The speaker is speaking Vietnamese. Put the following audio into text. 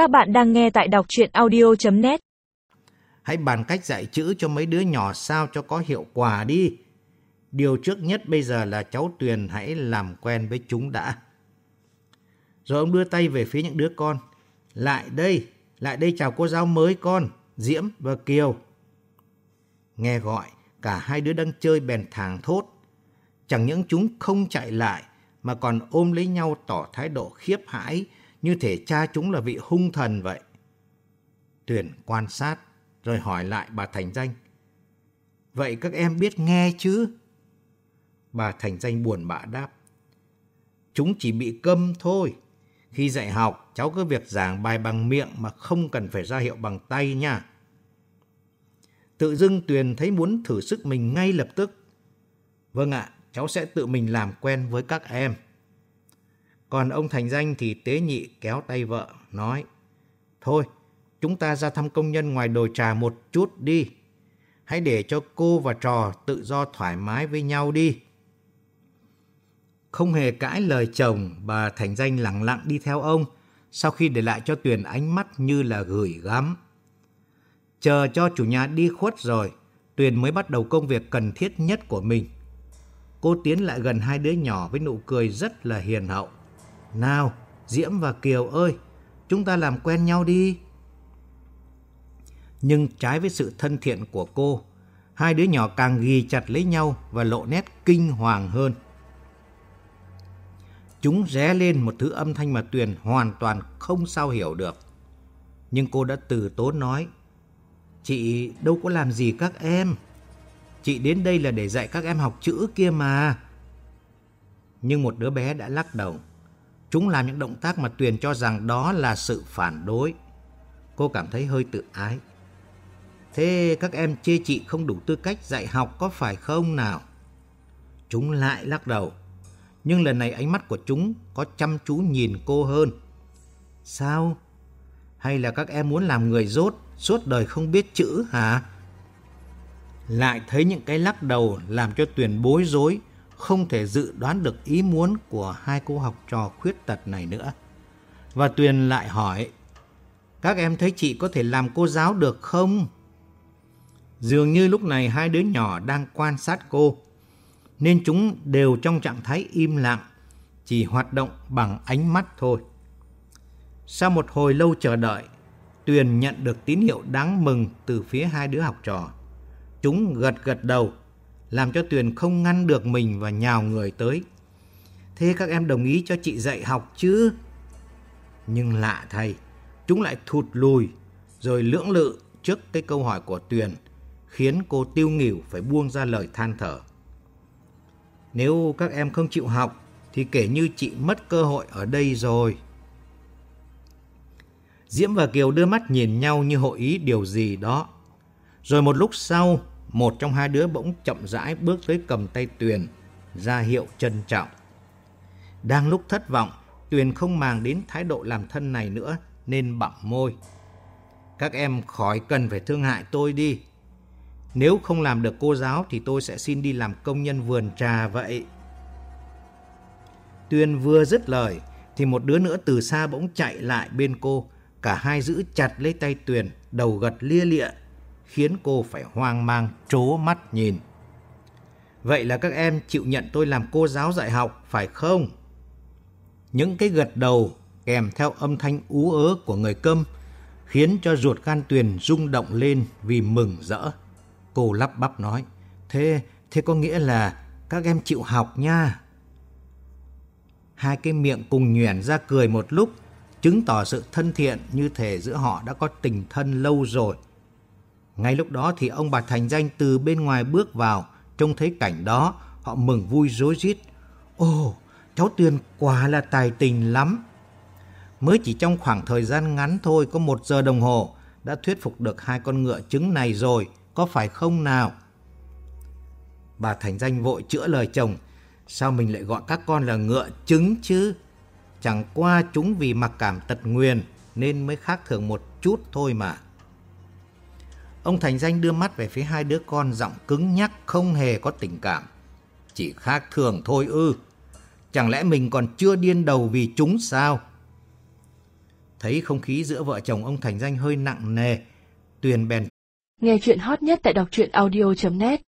Các bạn đang nghe tại đọc chuyện audio.net Hãy bàn cách dạy chữ cho mấy đứa nhỏ sao cho có hiệu quả đi. Điều trước nhất bây giờ là cháu Tuyền hãy làm quen với chúng đã. Rồi ông đưa tay về phía những đứa con. Lại đây, lại đây chào cô giáo mới con, Diễm và Kiều. Nghe gọi, cả hai đứa đang chơi bèn thàng thốt. Chẳng những chúng không chạy lại, mà còn ôm lấy nhau tỏ thái độ khiếp hãi, như thể cha chúng là vị hung thần vậy. Tuyền quan sát, rồi hỏi lại bà Thành Danh. Vậy các em biết nghe chứ? Bà Thành Danh buồn bã đáp. Chúng chỉ bị câm thôi. Khi dạy học, cháu cứ việc giảng bài bằng miệng mà không cần phải ra hiệu bằng tay nha. Tự dưng Tuyền thấy muốn thử sức mình ngay lập tức. Vâng ạ, cháu sẽ tự mình làm quen với các em. Còn ông Thành Danh thì tế nhị kéo tay vợ, nói Thôi, chúng ta ra thăm công nhân ngoài đồi trà một chút đi. Hãy để cho cô và trò tự do thoải mái với nhau đi. Không hề cãi lời chồng, bà Thành Danh lặng lặng đi theo ông, sau khi để lại cho Tuyền ánh mắt như là gửi gắm. Chờ cho chủ nhà đi khuất rồi, Tuyền mới bắt đầu công việc cần thiết nhất của mình. Cô tiến lại gần hai đứa nhỏ với nụ cười rất là hiền hậu. Nào, Diễm và Kiều ơi, chúng ta làm quen nhau đi. Nhưng trái với sự thân thiện của cô, hai đứa nhỏ càng ghi chặt lấy nhau và lộ nét kinh hoàng hơn. Chúng ré lên một thứ âm thanh mà Tuyền hoàn toàn không sao hiểu được. Nhưng cô đã từ tốn nói, Chị đâu có làm gì các em. Chị đến đây là để dạy các em học chữ kia mà. Nhưng một đứa bé đã lắc đầu. Chúng làm những động tác mà Tuyền cho rằng đó là sự phản đối. Cô cảm thấy hơi tự ái. Thế các em chê chị không đủ tư cách dạy học có phải không nào? Chúng lại lắc đầu. Nhưng lần này ánh mắt của chúng có chăm chú nhìn cô hơn. Sao? Hay là các em muốn làm người dốt, suốt đời không biết chữ hả? Lại thấy những cái lắc đầu làm cho Tuyền bối rối, không thể dự đoán được ý muốn của hai cô học trò khuyết tật này nữa. Và Tuyền lại hỏi, các em thấy chị có thể làm cô giáo được không? Dường như lúc này hai đứa nhỏ đang quan sát cô, nên chúng đều trong trạng thái im lặng, chỉ hoạt động bằng ánh mắt thôi. Sau một hồi lâu chờ đợi, Tuyền nhận được tín hiệu đáng mừng từ phía hai đứa học trò. Chúng gật gật đầu, làm cho Tuyền không ngăn được mình và nhào người tới. Thế các em đồng ý cho chị dạy học chứ? Nhưng lạ thay, chúng lại thụt lùi, rồi lưỡng lự trước cái câu hỏi của Tuyền, khiến cô tiêu nghỉu phải buông ra lời than thở. Nếu các em không chịu học, thì kể như chị mất cơ hội ở đây rồi. Diễm và Kiều đưa mắt nhìn nhau như hội ý điều gì đó. Rồi một lúc sau, một trong hai đứa bỗng chậm rãi bước tới cầm tay Tuyền, ra hiệu trân trọng. Đang lúc thất vọng, Tuyền không màng đến thái độ làm thân này nữa, nên bặm môi. Các em khỏi cần phải thương hại tôi đi. Nếu không làm được cô giáo thì tôi sẽ xin đi làm công nhân vườn trà vậy. Tuyền vừa dứt lời, thì một đứa nữa từ xa bỗng chạy lại bên cô, Cả hai giữ chặt lấy tay Tuyền, đầu gật lia lịa, khiến cô phải hoang mang trố mắt nhìn. Vậy là các em chịu nhận tôi làm cô giáo dạy học, phải không? Những cái gật đầu kèm theo âm thanh ú ớ của người câm khiến cho ruột gan Tuyền rung động lên vì mừng rỡ. Cô lắp bắp nói, thế, thế có nghĩa là các em chịu học nha. Hai cái miệng cùng nhoẻn ra cười một lúc chứng tỏ sự thân thiện như thể giữa họ đã có tình thân lâu rồi. Ngay lúc đó thì ông bà Thành Danh từ bên ngoài bước vào, trông thấy cảnh đó, họ mừng vui rối rít. Ồ, cháu Tuyền quả là tài tình lắm. Mới chỉ trong khoảng thời gian ngắn thôi, có một giờ đồng hồ, đã thuyết phục được hai con ngựa trứng này rồi, có phải không nào? Bà Thành Danh vội chữa lời chồng, sao mình lại gọi các con là ngựa trứng chứ? Chẳng qua chúng vì mặc cảm tật nguyền nên mới khác thường một chút thôi mà. Ông Thành Danh đưa mắt về phía hai đứa con giọng cứng nhắc không hề có tình cảm. Chỉ khác thường thôi ư. Chẳng lẽ mình còn chưa điên đầu vì chúng sao? Thấy không khí giữa vợ chồng ông Thành Danh hơi nặng nề, Tuyền bèn Nghe chuyện hot nhất tại đọc truyện audio.net